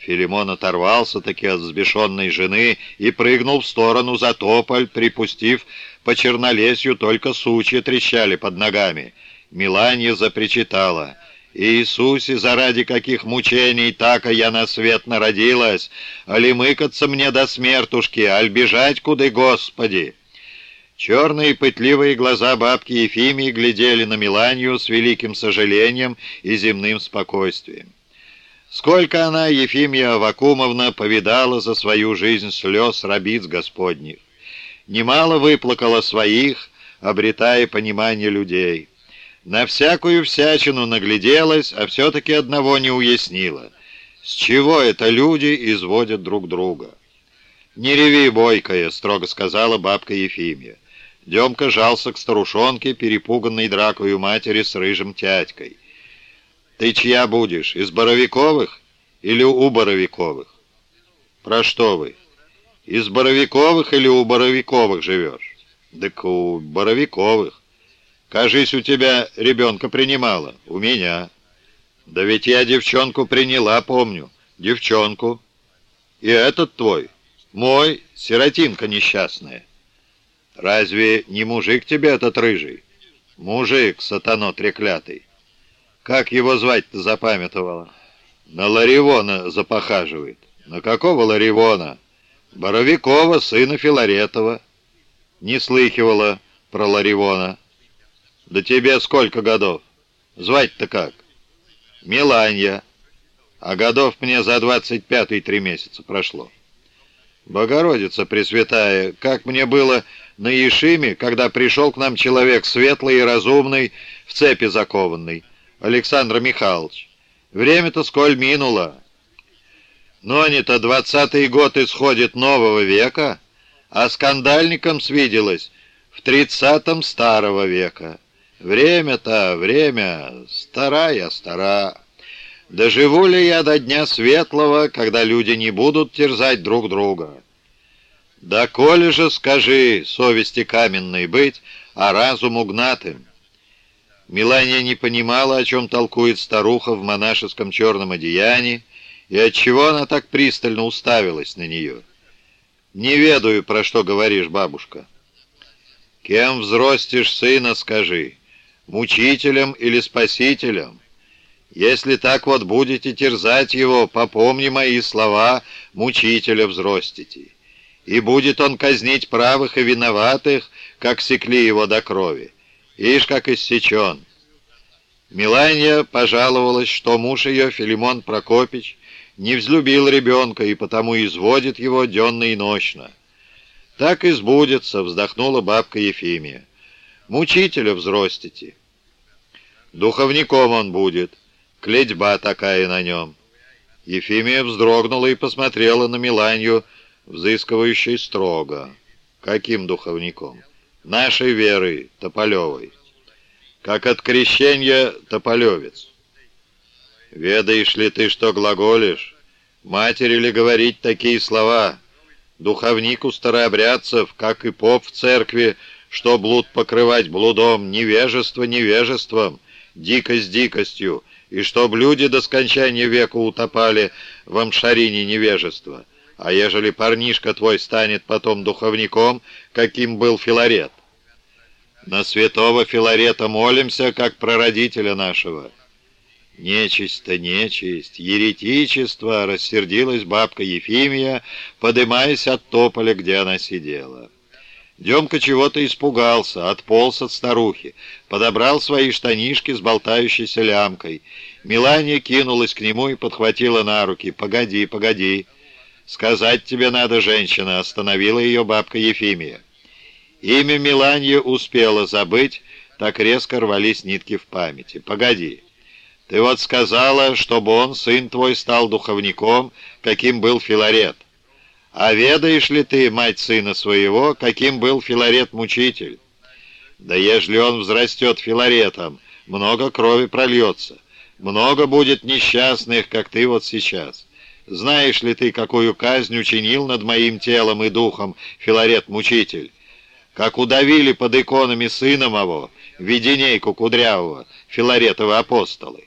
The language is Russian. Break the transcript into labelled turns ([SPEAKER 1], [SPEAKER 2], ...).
[SPEAKER 1] Филимон оторвался-таки от взбешенной жены и прыгнул в сторону за тополь, припустив по чернолесью, только сучья трещали под ногами. Миланья запричитала. «Иисусе, заради каких мучений така я на свет народилась! Али мыкаться мне до смертушки, аль бежать куды, Господи!» Черные пытливые глаза бабки Ефимии глядели на Миланью с великим сожалением и земным спокойствием. Сколько она, Ефимия Вакумовна, повидала за свою жизнь слез рабиц Господних. Немало выплакала своих, обретая понимание людей. На всякую всячину нагляделась, а все-таки одного не уяснила. С чего это люди изводят друг друга? «Не реви, бойкая», — строго сказала бабка Ефимия. Демка жался к старушонке, перепуганной дракою матери с рыжим тятькой. «Ты чья будешь, из Боровиковых или у Боровиковых?» «Про что вы? Из Боровиковых или у Боровиковых живешь?» «Так у Боровиковых. Кажись, у тебя ребенка принимала. У меня». «Да ведь я девчонку приняла, помню. Девчонку. И этот твой. Мой, сиротинка несчастная. Разве не мужик тебе этот рыжий? Мужик, сатано треклятый. Как его звать-то запамятовала? На Ларивона запохаживает. На какого Ларивона? Боровикова, сына Филаретова. Не слыхивала про Ларивона. Да тебе сколько годов? Звать-то как? Миланья. А годов мне за двадцать пятый три месяца прошло. Богородица Пресвятая, как мне было на Ешиме, когда пришел к нам человек светлый и разумный, в цепи закованный. Александр Михайлович. Время-то сколь минуло. Но не-то двадцатый год исходит нового века, а скандальником свиделось в тридцатом старого века. Время-то, время, старая, стара. Доживу ли я до дня светлого, когда люди не будут терзать друг друга? Да коли же, скажи, совести каменной быть, а разуму гнатым. Милания не понимала, о чем толкует старуха в монашеском черном одеянии, и отчего она так пристально уставилась на нее. «Не ведаю, про что говоришь, бабушка». «Кем взростишь сына, скажи, мучителем или спасителем? Если так вот будете терзать его, попомни мои слова, мучителя взростите. И будет он казнить правых и виноватых, как секли его до крови». Ишь, как иссечен. Миланья пожаловалась, что муж ее, Филимон Прокопич, не взлюбил ребенка и потому изводит его денно и ночно. «Так и сбудется», — вздохнула бабка Ефимия. «Мучителя взростите». «Духовником он будет, клетьба такая на нем». Ефимия вздрогнула и посмотрела на Миланью, взыскивающей строго. «Каким духовником?» Нашей веры Тополевой, как от крещения Тополевец. Ведаешь ли ты, что глаголишь? Матери ли говорить такие слова? Духовнику старообрядцев, как и поп в церкви, что блуд покрывать блудом, невежество невежеством, дикость дикостью, и чтоб люди до скончания века утопали в амшарине невежества. А ежели парнишка твой станет потом духовником, каким был Филарет? На святого Филарета молимся, как прародителя нашего. Нечисть-то нечисть, еретичество, рассердилась бабка Ефимия, подымаясь от тополя, где она сидела. Демка чего-то испугался, отполз от старухи, подобрал свои штанишки с болтающейся лямкой. Милания кинулась к нему и подхватила на руки. «Погоди, погоди!» «Сказать тебе надо, женщина», — остановила ее бабка Ефимия. Имя Миланья успела забыть, так резко рвались нитки в памяти. «Погоди, ты вот сказала, чтобы он, сын твой, стал духовником, каким был Филарет. А ведаешь ли ты, мать сына своего, каким был Филарет-мучитель? Да ежели он взрастет Филаретом, много крови прольется, много будет несчастных, как ты вот сейчас». Знаешь ли ты, какую казнь учинил над моим телом и духом Филарет-мучитель? Как удавили под иконами сына моего, Веденейку Кудрявого, Филаретова апостолы?